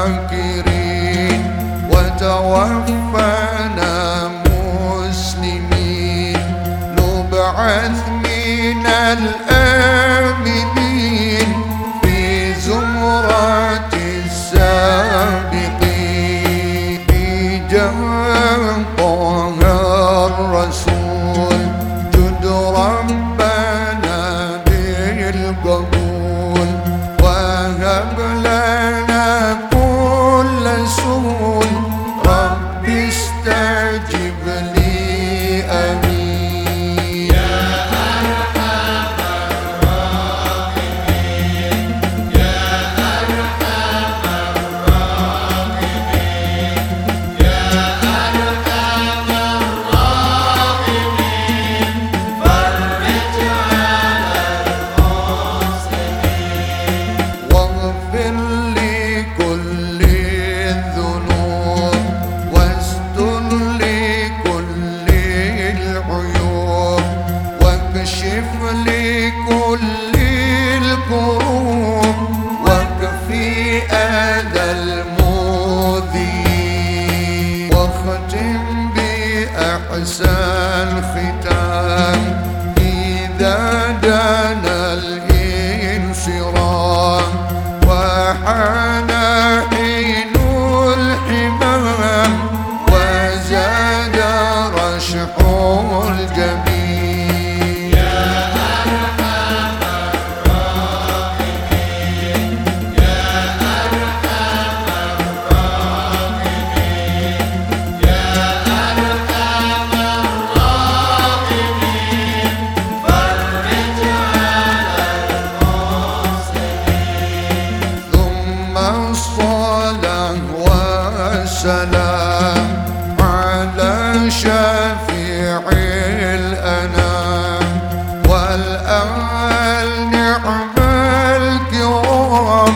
شاكرين وتوفنا مسلمين. نبعث من الآمنين في زمرة السابقين. في طه الرسول. جد ربنا بالقبول. وهب لنا so And Gönder السلام على شفيع الأنام والأهل نعم الكرام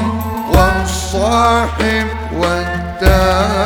والصاحب والتابعين.